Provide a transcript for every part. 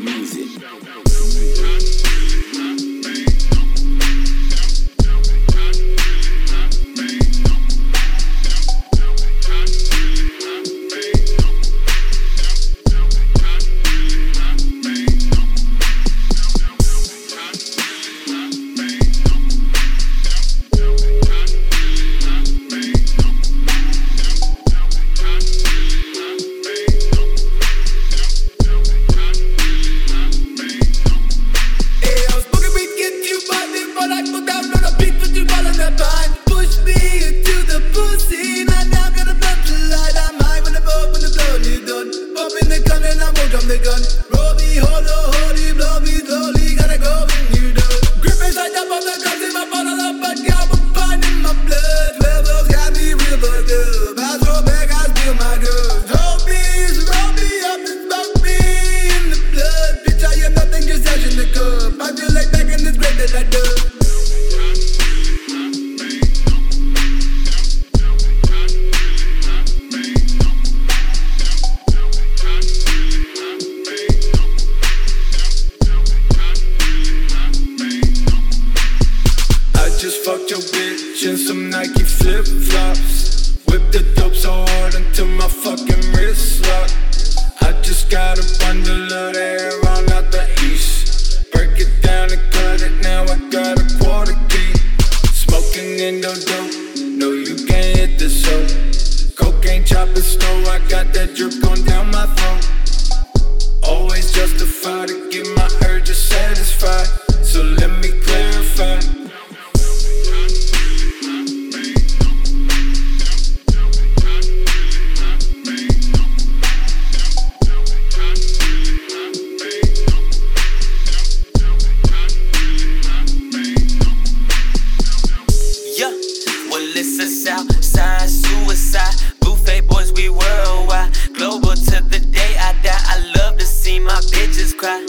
Music. Just fucked your bitch in some Nike flip flops. Whip the dope so hard until my fucking wrist lock. I just got a bundle of hair on out the east. Break it down and cut it, now I got a quarter key. Smoking in the dope, no you can't hit the soap. Cocaine chopping slow, I got that drip going down my throat. It's a Southside suicide. Buffet boys, we worldwide. Global to the day I die. I love to see my bitches cry.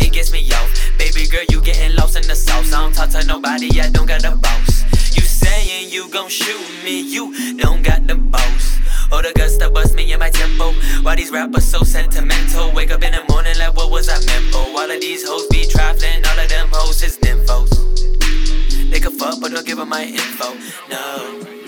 It gets me off, baby girl. You getting lost in the sauce. I don't talk to nobody. I don't got a boss. You saying you gon' shoot me? You don't got the boss. Or the guts to bust me in my tempo. Why these rappers so sentimental? Wake up in the morning like what was I meant for? All of these hoes my info. No.